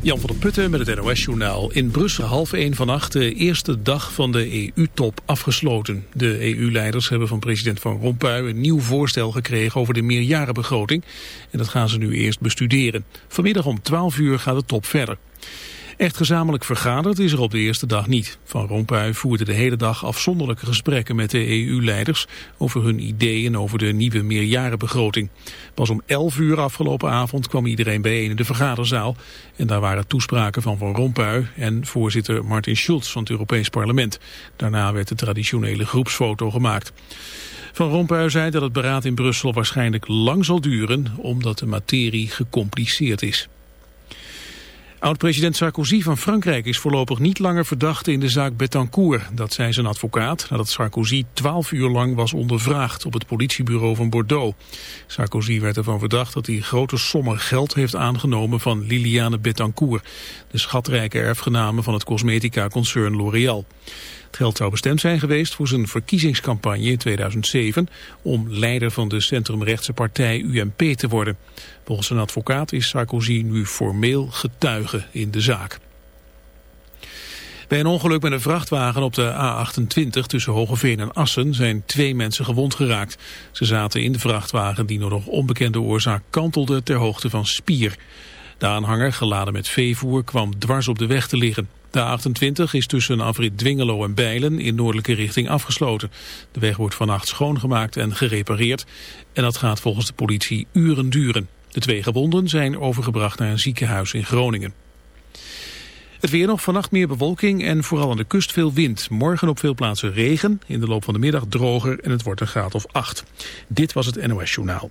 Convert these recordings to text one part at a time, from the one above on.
Jan van der Putten met het NOS-journaal. In Brussel half één vannacht de eerste dag van de EU-top afgesloten. De EU-leiders hebben van president Van Rompuy een nieuw voorstel gekregen over de meerjarenbegroting. En dat gaan ze nu eerst bestuderen. Vanmiddag om 12 uur gaat de top verder. Echt gezamenlijk vergaderd is er op de eerste dag niet. Van Rompuy voerde de hele dag afzonderlijke gesprekken met de EU-leiders over hun ideeën over de nieuwe meerjarenbegroting. Pas om 11 uur afgelopen avond kwam iedereen bijeen in de vergaderzaal. En daar waren toespraken van Van Rompuy en voorzitter Martin Schulz van het Europees Parlement. Daarna werd de traditionele groepsfoto gemaakt. Van Rompuy zei dat het beraad in Brussel waarschijnlijk lang zal duren omdat de materie gecompliceerd is. Oud-president Sarkozy van Frankrijk is voorlopig niet langer verdachte in de zaak Betancourt. Dat zei zijn advocaat nadat Sarkozy twaalf uur lang was ondervraagd op het politiebureau van Bordeaux. Sarkozy werd ervan verdacht dat hij grote sommen geld heeft aangenomen van Liliane Betancourt, de schatrijke erfgename van het cosmetica-concern L'Oréal. Het geld zou bestemd zijn geweest voor zijn verkiezingscampagne in 2007 om leider van de centrumrechtse partij UMP te worden. Volgens een advocaat is Sarkozy nu formeel getuige in de zaak. Bij een ongeluk met een vrachtwagen op de A28 tussen Hogeveen en Assen zijn twee mensen gewond geraakt. Ze zaten in de vrachtwagen die door nog onbekende oorzaak kantelde ter hoogte van Spier. De aanhanger, geladen met veevoer, kwam dwars op de weg te liggen. De A28 is tussen afrit Dwingelo en Bijlen in noordelijke richting afgesloten. De weg wordt vannacht schoongemaakt en gerepareerd. En dat gaat volgens de politie uren duren. De twee gewonden zijn overgebracht naar een ziekenhuis in Groningen. Het weer nog, vannacht meer bewolking en vooral aan de kust veel wind. Morgen op veel plaatsen regen, in de loop van de middag droger en het wordt een graad of 8. Dit was het NOS Journaal.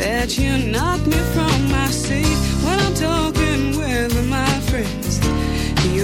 that you knock me from my seat. When I'm talking with my.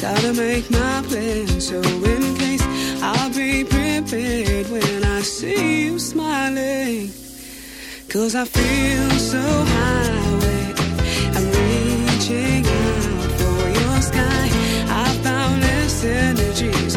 Gotta make my plan, so in case I'll be prepared when I see you smiling. Cause I feel so high, I'm reaching out for your sky. I found this energies,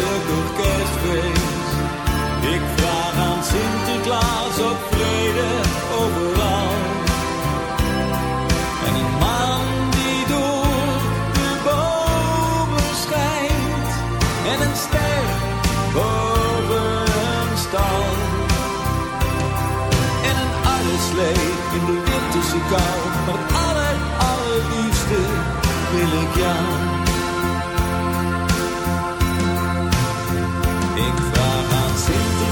Ik vraag aan Sinterklaas ook vrede overal. En een maan die door de bomen schijnt. En een ster boven een stal. En een oude slee in de winterse kou. Maar het aller, allerliefste wil ik jou.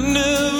I knew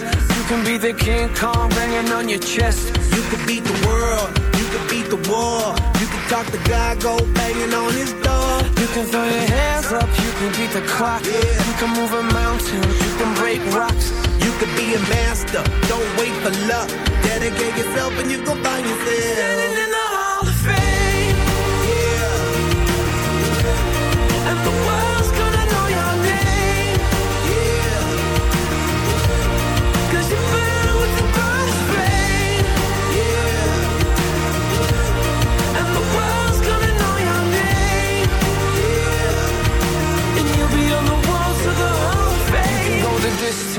can be the King Kong banging on your chest. You could beat the world, you could beat the war. You can talk to God, go banging on his door. You can throw your hands up, you can beat the clock. Yeah. You can move a mountain, you can break rocks. You could be a master, don't wait for luck. Dedicate yourself and you can find yourself.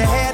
head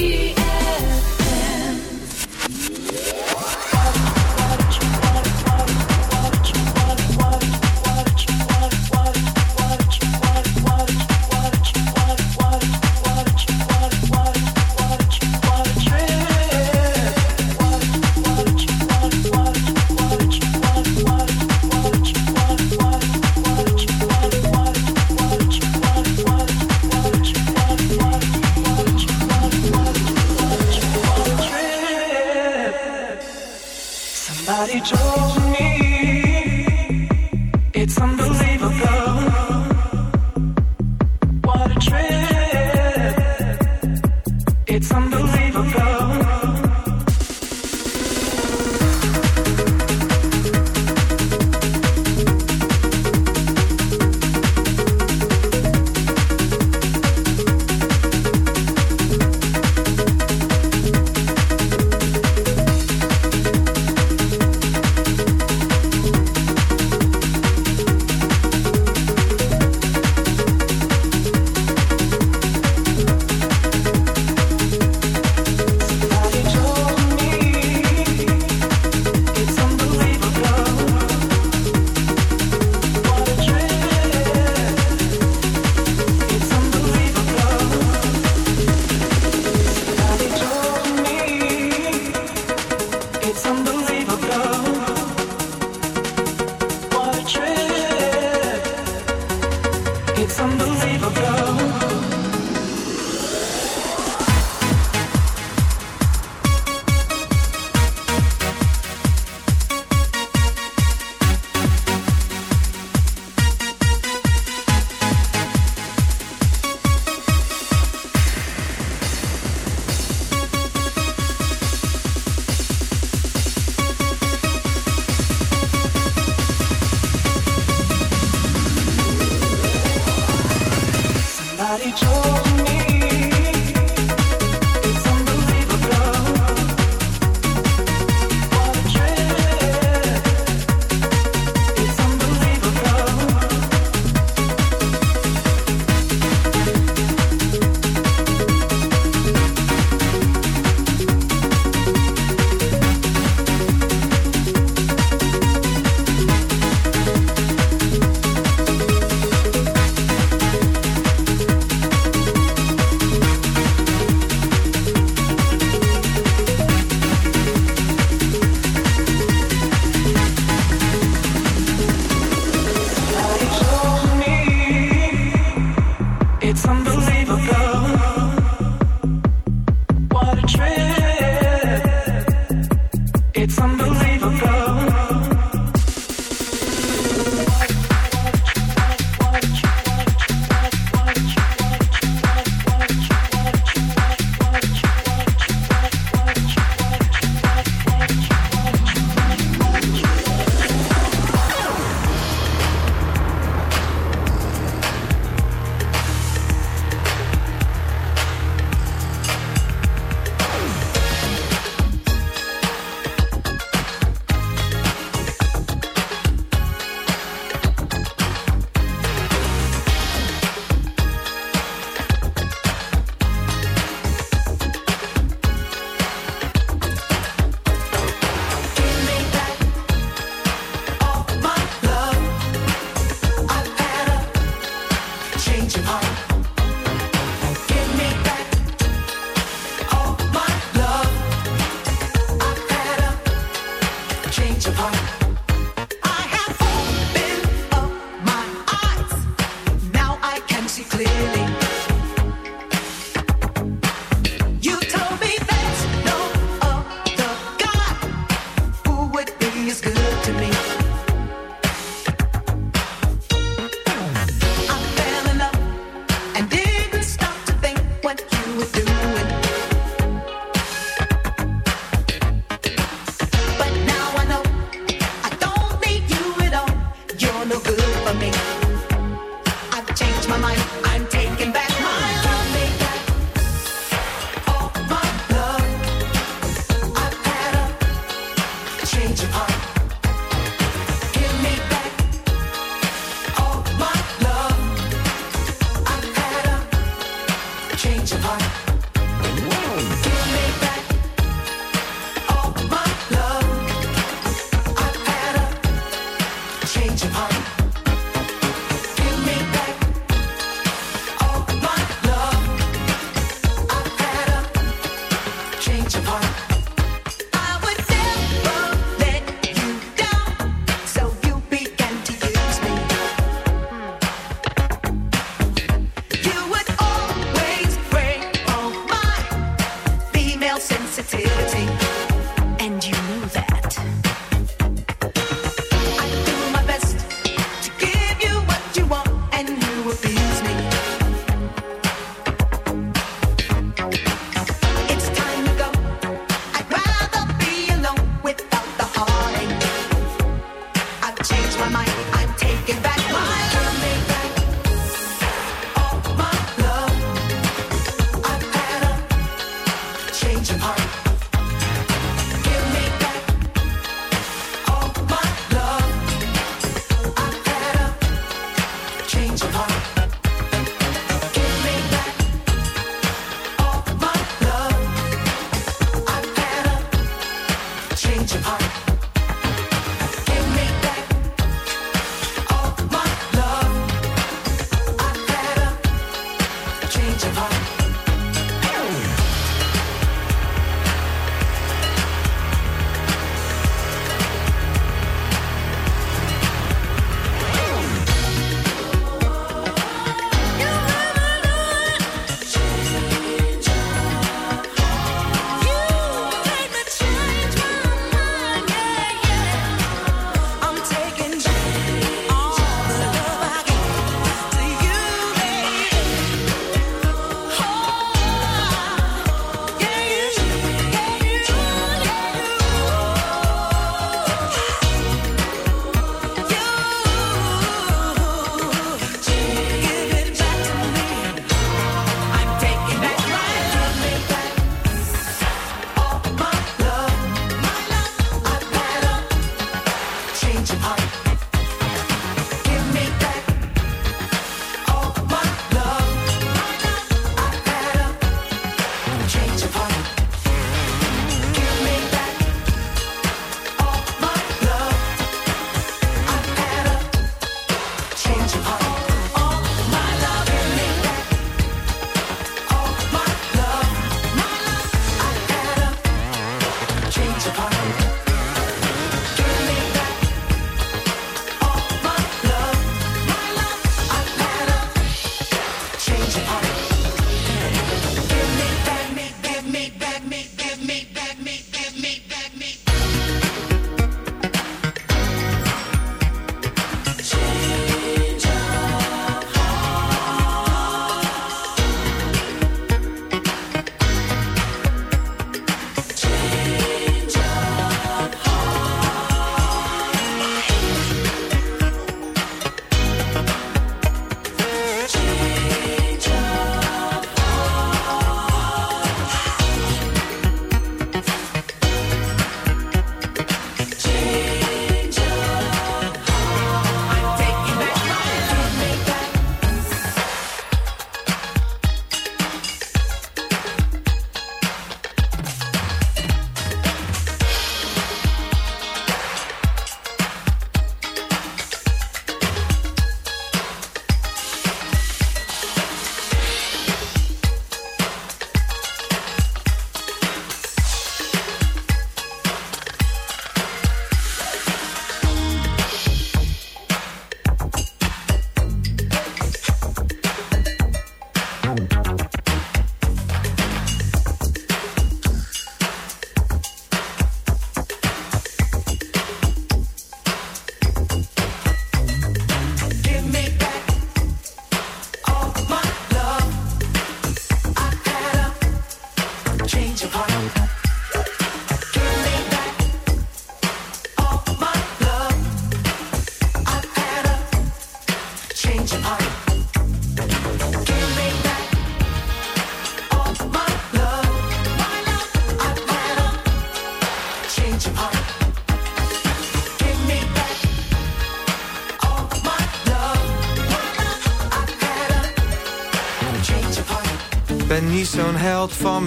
reaching high.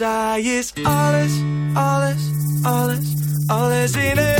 zij is alles, alles, alles, alles in één.